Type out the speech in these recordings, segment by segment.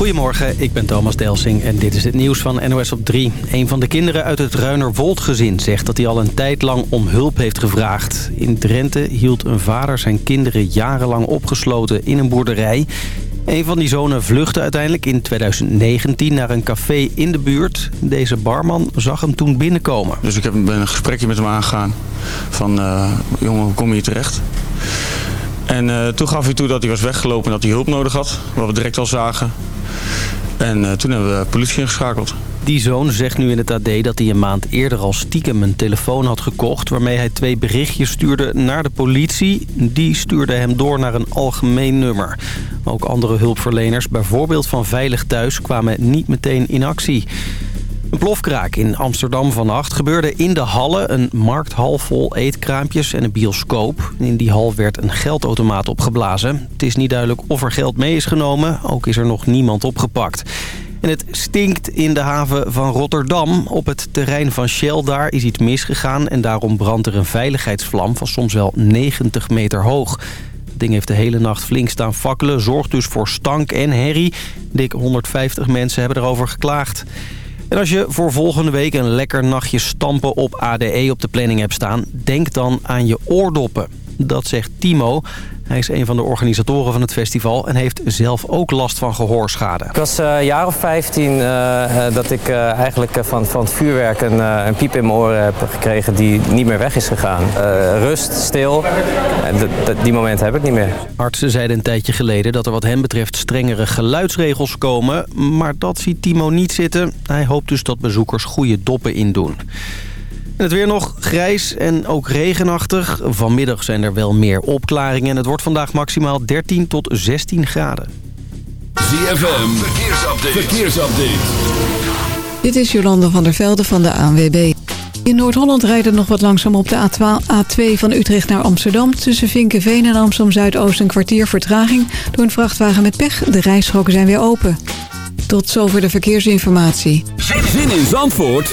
Goedemorgen, ik ben Thomas Delsing en dit is het nieuws van NOS op 3. Een van de kinderen uit het Ruinerwold-gezin zegt dat hij al een tijd lang om hulp heeft gevraagd. In Drenthe hield een vader zijn kinderen jarenlang opgesloten in een boerderij. Een van die zonen vluchtte uiteindelijk in 2019 naar een café in de buurt. Deze barman zag hem toen binnenkomen. Dus ik heb, een gesprekje met hem aangegaan van, uh, jongen, hoe kom je hier terecht? En uh, toen gaf hij toe dat hij was weggelopen en dat hij hulp nodig had. Wat we direct al zagen. En uh, toen hebben we politie ingeschakeld. Die zoon zegt nu in het AD dat hij een maand eerder al stiekem een telefoon had gekocht... waarmee hij twee berichtjes stuurde naar de politie. Die stuurde hem door naar een algemeen nummer. Ook andere hulpverleners, bijvoorbeeld van Veilig Thuis, kwamen niet meteen in actie. Een plofkraak in Amsterdam vannacht gebeurde in de hallen. Een markthal vol eetkraampjes en een bioscoop. In die hal werd een geldautomaat opgeblazen. Het is niet duidelijk of er geld mee is genomen. Ook is er nog niemand opgepakt. En het stinkt in de haven van Rotterdam. Op het terrein van Shell daar is iets misgegaan... en daarom brandt er een veiligheidsvlam van soms wel 90 meter hoog. Het ding heeft de hele nacht flink staan fakkelen. Zorgt dus voor stank en herrie. Dik 150 mensen hebben erover geklaagd. En als je voor volgende week een lekker nachtje stampen op ADE op de planning hebt staan... denk dan aan je oordoppen. Dat zegt Timo. Hij is een van de organisatoren van het festival en heeft zelf ook last van gehoorschade. Ik was een uh, jaar of 15 uh, dat ik uh, eigenlijk van, van het vuurwerk een, een, piep in mijn oren heb gekregen die niet meer weg is gegaan. rust, stil, die momenten heb ik niet meer. Artsen zeiden een tijdje geleden dat er wat hem betreft strengere geluidsregels komen. Maar dat ziet Timo niet zitten. Hij hoopt dus dat bezoekers goede doppen indoen. En het weer nog grijs en ook regenachtig. Vanmiddag zijn er wel meer opklaringen. En het wordt vandaag maximaal 13 tot 16 graden. ZFM, verkeersupdate. verkeersupdate. Dit is Jolande van der Velde van de ANWB. In Noord-Holland rijden nog wat langzaam op de A2 van Utrecht naar Amsterdam. Tussen Vinkenveen en Amsterdam-Zuidoost een kwartier vertraging... door een vrachtwagen met pech. De rijstroken zijn weer open. Tot zover de verkeersinformatie. Zin in Zandvoort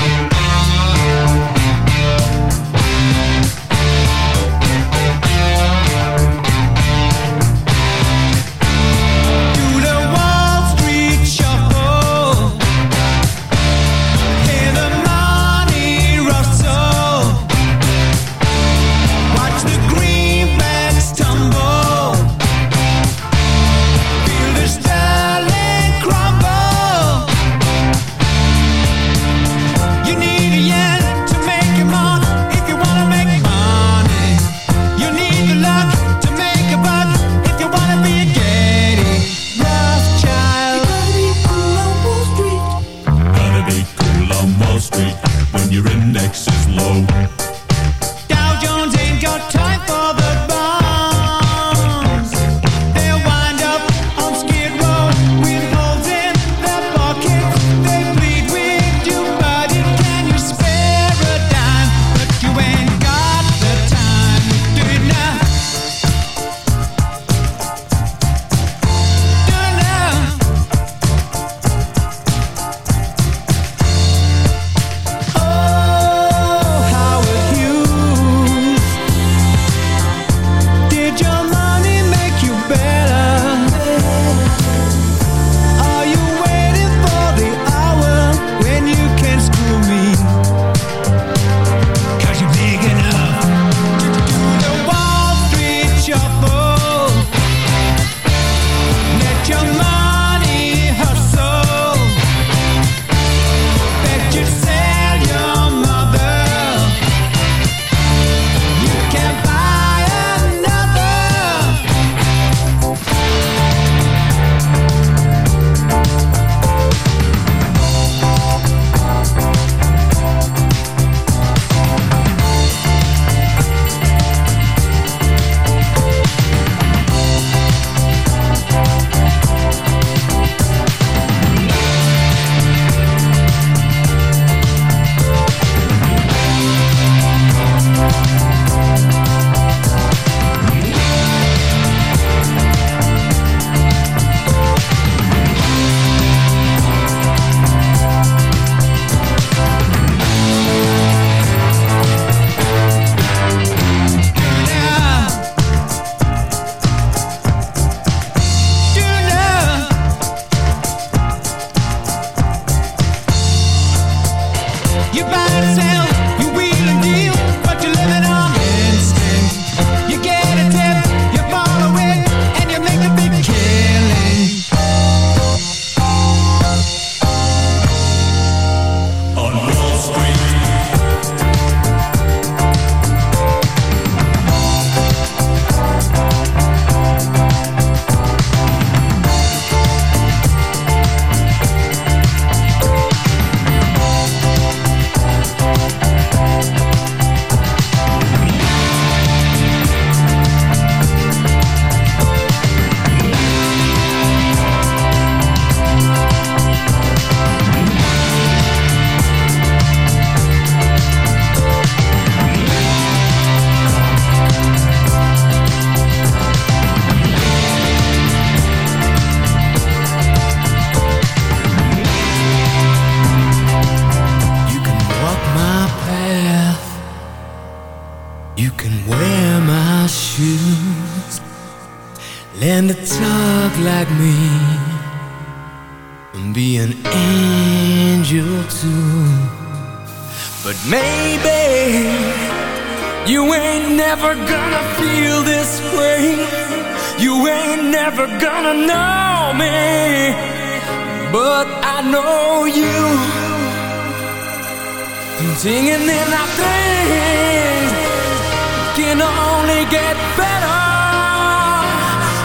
know you. Singing in our things Can only get better.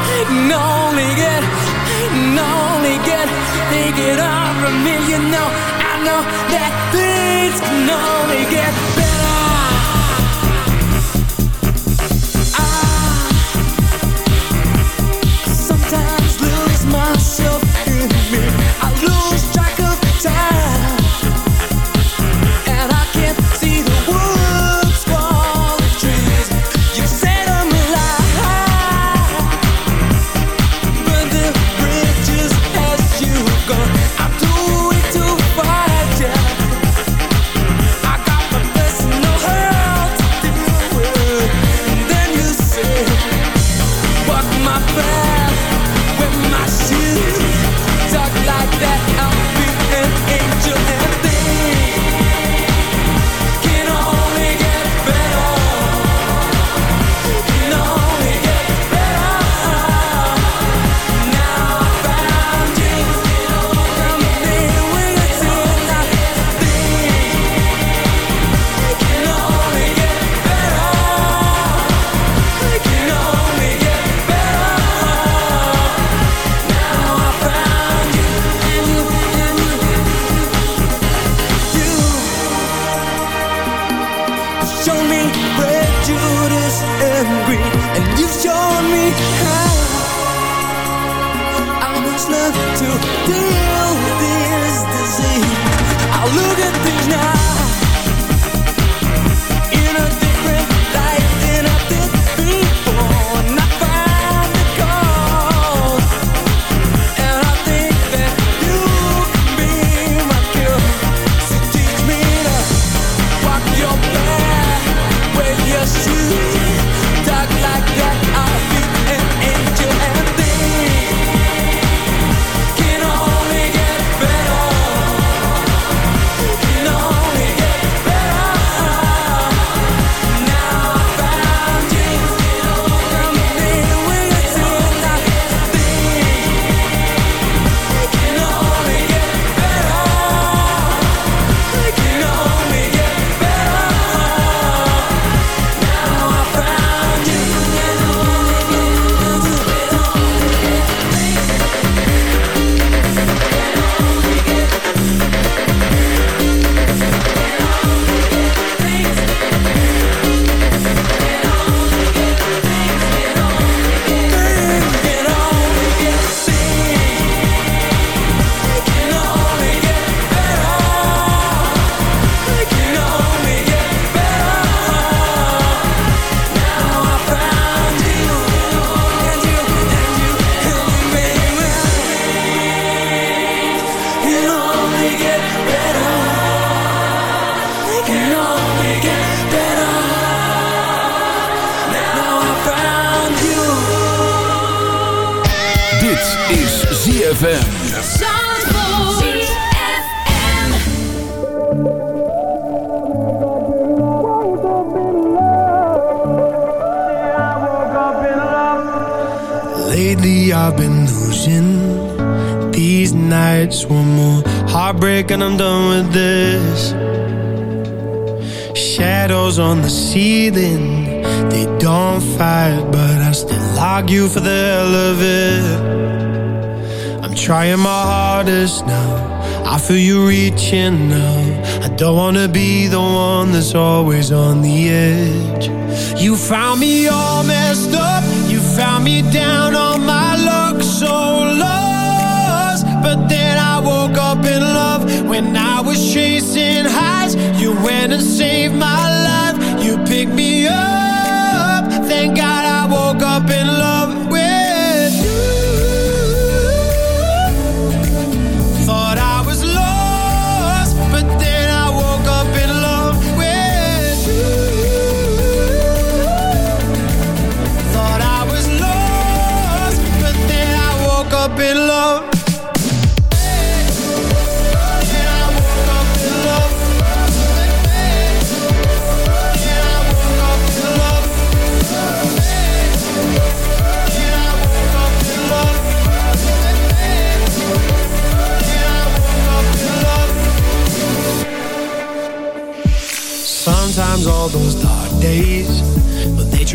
Can only get Can only get Take it over me You know, I know that things can only get reaching out. I don't wanna be the one that's always on the edge. You found me all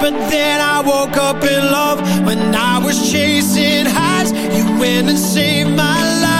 but then I woke up in love When I was chasing highs. You went and saved my life.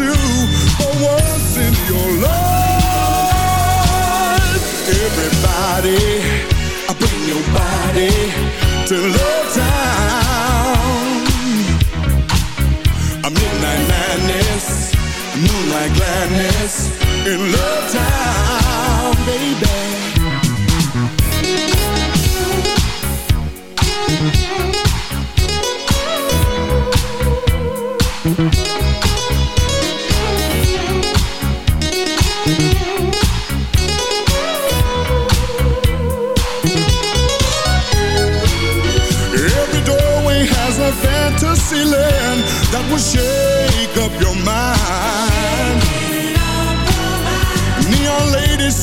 true for once in your life. Everybody, I bring your body to love town. A midnight madness, moonlight gladness in love town, baby.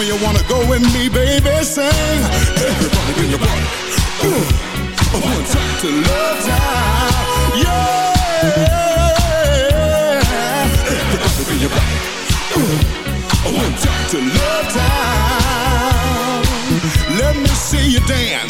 me you wanna go with me, baby, sing. Everybody in your body. Ooh. One time to love time. Yeah. Everybody in your body. Ooh. One time to love time. Let me see you dance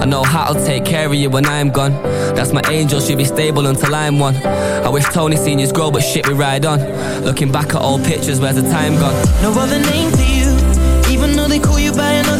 I know how to take care of you when I'm gone. That's my angel, she'll be stable until I'm one. I wish Tony seniors grow, but shit, we ride on. Looking back at old pictures, where's the time gone? No other name for you. Even though they call you by another,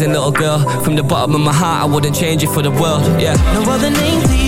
little girl. From the bottom of my heart, I wouldn't change it for the world, yeah. No other name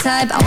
type. I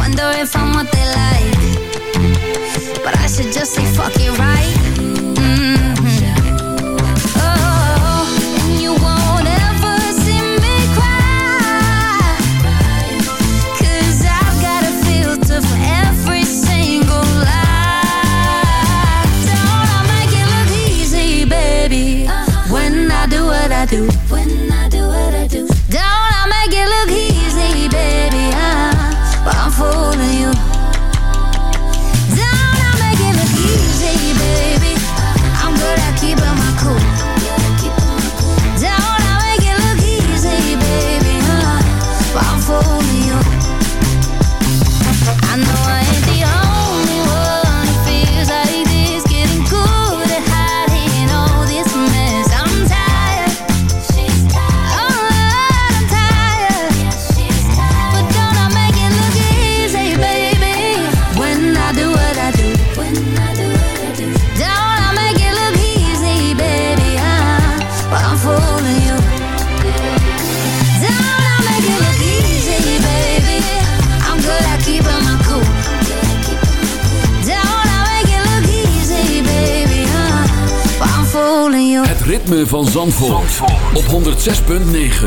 Het ritme van Zandvoort, Zandvoort. op 106.9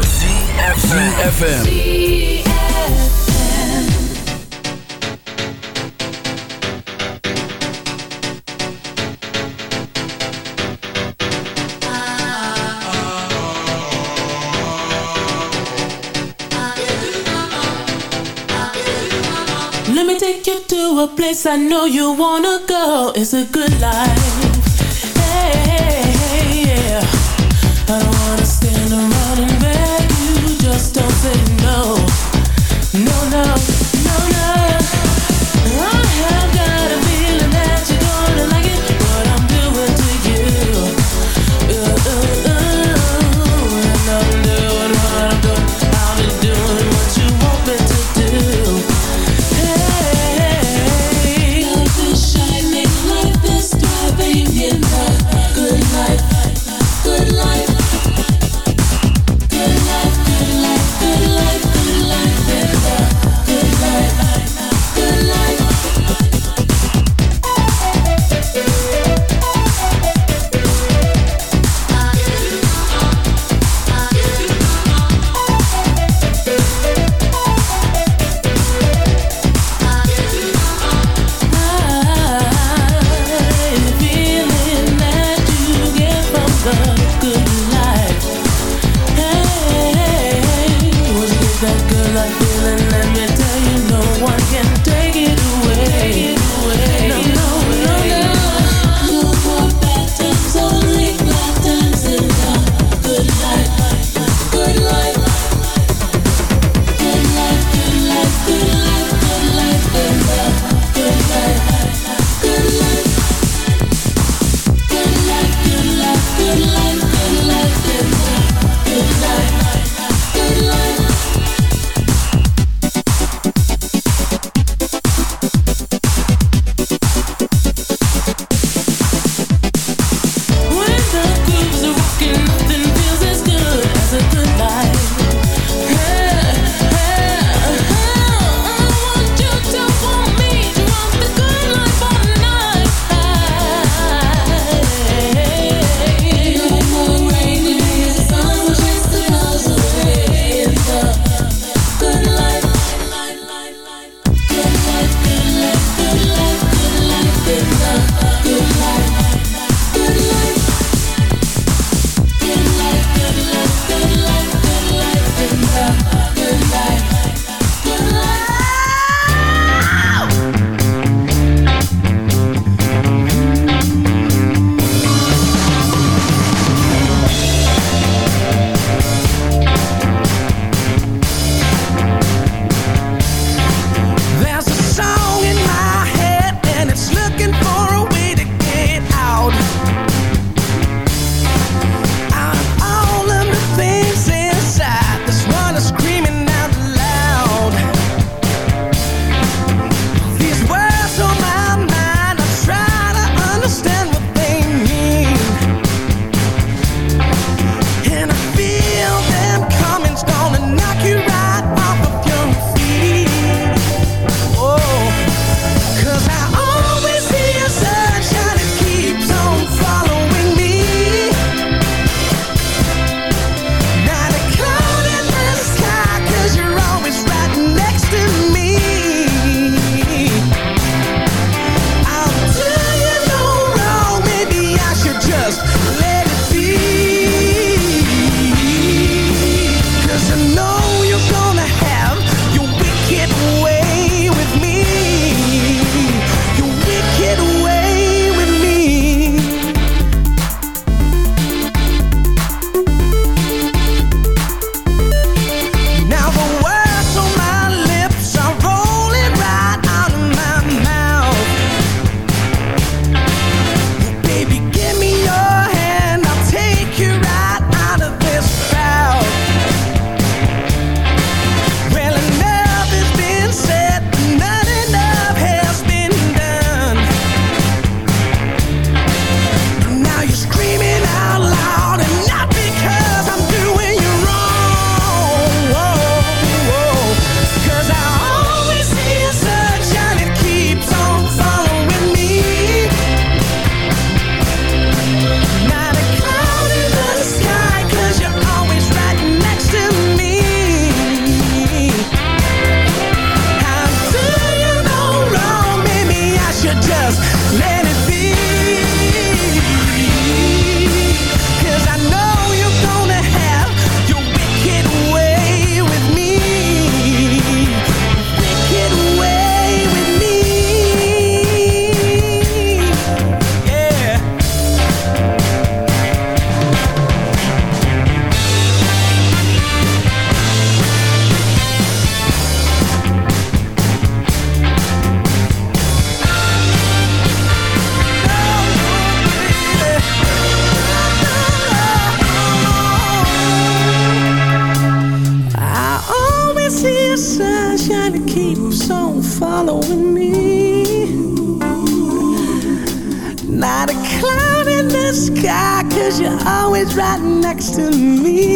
CFFM Let me take you to a place I know you wanna go. It's a good life. No, no. next to me.